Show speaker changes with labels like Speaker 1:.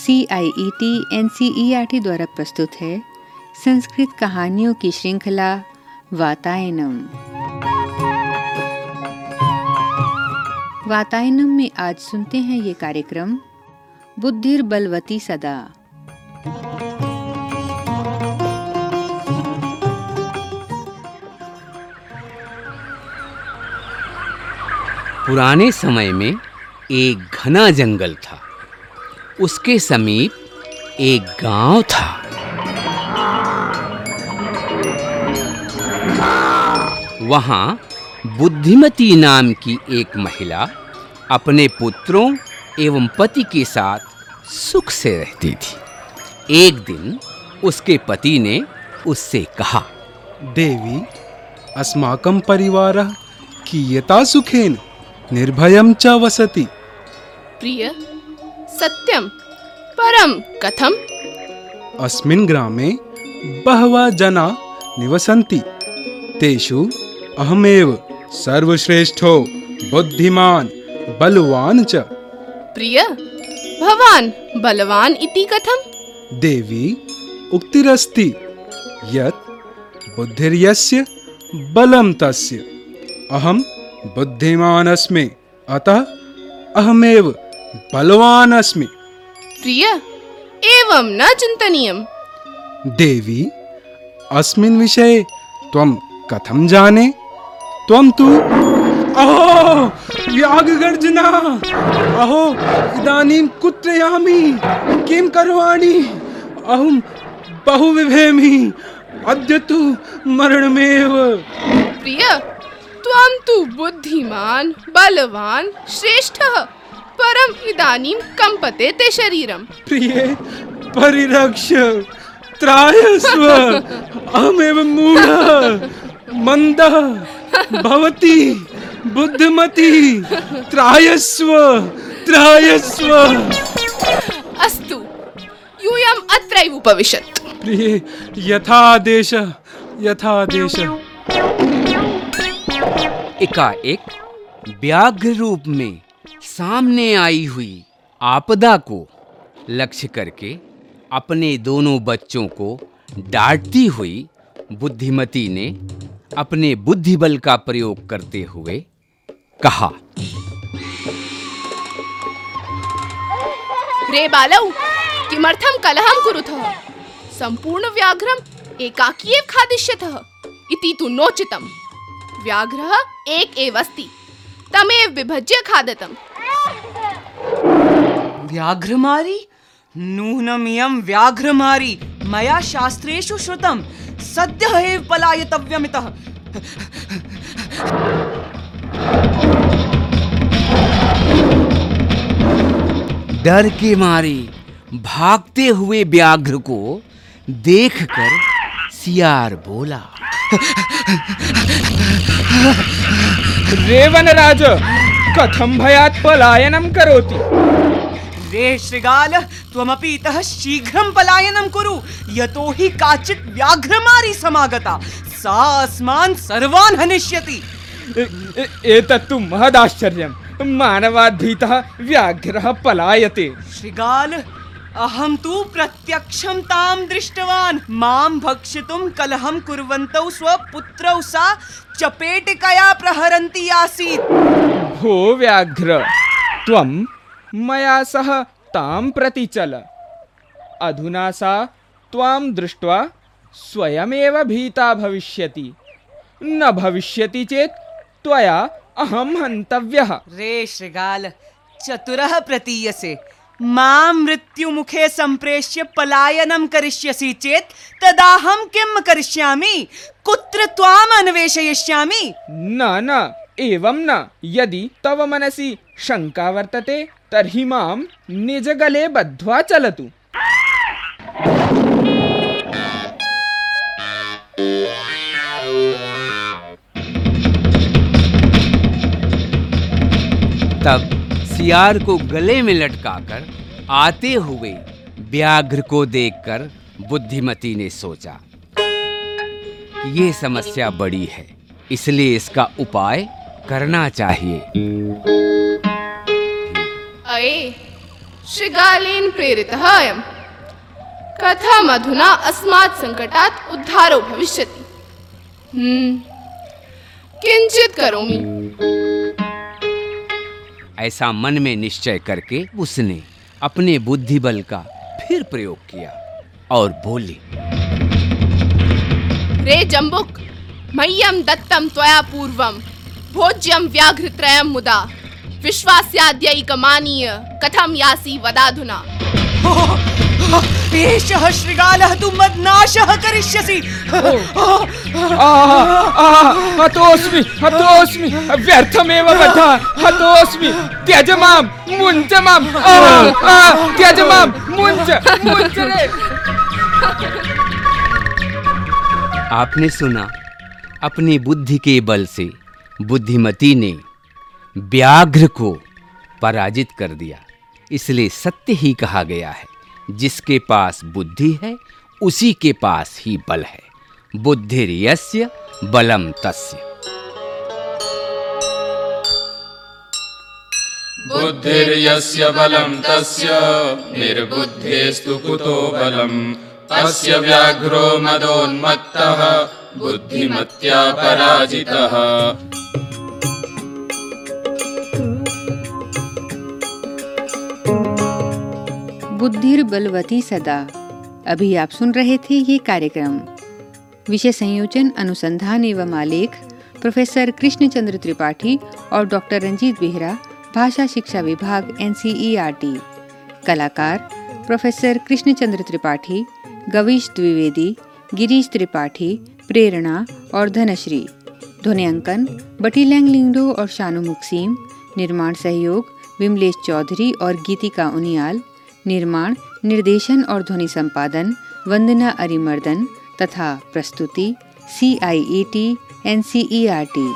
Speaker 1: C I E T N C E R T द्वारा प्रस्तुत है संस्कृत कहानियों की श्रृंखला वातायनम। वातायनम में आज सुनते हैं ये कार्यक्रम बुद्धिर बलवती सदा।
Speaker 2: पुराने समय में एक घना जंगल था। उसके समीप एक गाँव था। वहाँ बुद्धिमती नाम की एक महिला अपने पुत्रों एवं पति के साथ सुख से रहती थी। एक दिन उसके पति ने उससे कहा
Speaker 3: देवी अस्माकं परिवारः कियता सुखेन निर्भयं च वसति।
Speaker 4: प्रिय सत्यम परम कथम?
Speaker 3: अस्मिन् ग्रामे बहवः जना निवसन्ति। तेषु अहमेव सर्वश्रेष्ठो बुद्धिमान् बलवान् च।
Speaker 4: प्रिय भवान बलवान इति कथम?
Speaker 3: देवी उक्तिरस्ति यत् बुद्धिर्यस्य बलं तस्य। अहं बुद्धिमान् अस्मि। अतः अहमेव बलवान् अस्मि।
Speaker 4: प्रिय एवं न चिन्तनीयम्
Speaker 3: देवी अस्मिन् विषये त्वं कथं जाने? त्वं तु अहो व्याघ्रगर्जना! अहो इदानीं कुत्र यामि किं करवाणि? अहं बहु बिभेमि अद्य तु मरणमेव।
Speaker 4: प्रिय त्वं तु बुद्धिमान् बलवान् श्रेष्ठः। परम् इदानीं कम्पते ते शरीरम्।
Speaker 3: प्रिये परिरक्ष त्रायस्व अहमेव मूढः मन्दः भवति बुद्धिमती त्रायस्व त्रायस्व।
Speaker 4: अस्तु यूयम् अत्रैव उपविशत्।
Speaker 3: प्रिये यथादेश यथादेश।
Speaker 2: एकाएक व्याघ्र रूप में। सामने आई हुई आपदा को लक्ष्य करके अपने दोनों बच्चों को डांटती हुई बुद्धिमती ने अपने बुद्धि बल का प्रयोग करते हुए कहा।
Speaker 4: रे बालौ किमर्थं कलहं कुरुतः? सम्पूर्णव्याघ्रम् एकाकी एव खादिष्यतः। इति तु नोचितम्। व्याघ्रः एक एव अस्ति। तमेव विभज्य खादतम्।
Speaker 5: व्याघ्रमारी? नूनमियं व्याघ्रमारी। मया शास्त्रेषु श्रुतं सद्यः एव पलायतव्यमितः।
Speaker 2: डर के मारे भागते हुए व्याघ्र को देखकर सियार बोला
Speaker 6: रे वनराज कथं भयात् पलायनं करोति?
Speaker 5: रे शृगाल त्वमपि इतः शीघ्रं पलायनं कुरु। यतो हि काचित् व्याघ्रमारी समागता। सा अस्मान् सर्वान् हनिष्यति।
Speaker 6: एतत्तु महदाश्चर्यं मानवात् भीतः व्याघ्रः पलायते।
Speaker 5: शृगाल अहं तु प्रत्यक्षं तां दृष्टवान्। माँ भक्षितुं कलहं कुर्वन्तौ स्वपुत्रौ सा चपेटिकया प्रहरन्ती आसीत्।
Speaker 6: भो व्याघ्र। त्वं मया सह तां प्रति चल अधुना सा त्वां दृष्ट्वा स्वयमेव भीता भविष्यति। न भविष्यति चेत् त्वया अहं हन्तव्यः।
Speaker 5: रे शृगाल चतुरः प्रतीयसे। माँ मृत्युमुखे सम्प्रेष्य पलायनं करिष्यसि चेत् तदाहं किं करिष्यामि? कुत्र त्वाम् अन्वेषयिष्यामि?
Speaker 6: न न एवं न। यदि तव मनसि शङ्का वर्तते तर्हि माँ निजगले बद्ध्वा चलतु।
Speaker 2: तब सियार को गले में लटकाकर आते हुए व्याघ्र को देखकर बुद्धिमती ने सोचा, ये समस्या बड़ी है, इसलिए इसका उपाय करना चाहिए।
Speaker 4: अये शृगालेन प्रेरितः अयम्। कथम् अधुना अस्मात् सङ्कटात् उद्धारो भविष्यति। हम्म किंचित करोमि।
Speaker 2: ऐसा मन में निश्चय करके उसने अपने बुद्धि बल का फिर प्रयोग किया और बोली
Speaker 4: रे जम्बुक मह्यं दत्तं त्वया पूर्वं भोज्यं व्याघ्रत्रयं मुदा। विश्वास्याद्यैकमानीय कथं यासि वदाधुना?
Speaker 5: एषः शृगालः तु मद्नाशः करिष्यसि।
Speaker 6: हतोऽस्मि हतोऽस्मि व्यर्थमेव वधा हतोऽस्मि त्यज माँ मुञ्च आह, त्यज माँ मुञ्च मुञ्च
Speaker 2: आपने सुना अपनी बुद्धि के बल से बुद्धिमती ने व्याघ्र को पराजित कर दिया। इसलिए सत्य ही कहा गया है, जिसके पास बुद्धि है, उसी के पास ही बल है। बुद्धिर्यस्य बलम तस्य।
Speaker 7: बुद्धिर्यस्य बलम तस्य, निर्बुद्धेस्तु कुतो बलम्। अस्य व्याघ्रो मदोन्मत्तः, बुद्धिमत्या पराजितः।
Speaker 1: बुद्धिर बलवती सदा। अभी आप सुन रहे थे ये कार्यक्रम। विषय संयोजन, अनुसंधान एवं आलेख, प्रोफेसर कृष्णचंद्र त्रिपाठी और डॉक्टर रंजीत बेहरा, भाषा शिक्षा विभाग एन कलाकार, प्रोफेसर कृष्णचंद्र त्रिपाठी, गवीश द्विवेदी, गिरीश त्रिपाठी, प्रेरणा और धनश्री। ध्वनियांकन बटीलैंग लिंगडो और शानु मुक्सीम। निर्माण सहयोग, विमलेश चौधरी और गीतिका उनियाल। निर्माण, निर्देशन और ध्वनि संपादन, वंदना अरिमर्दन तथा प्रस्तुति C I E T N C E R T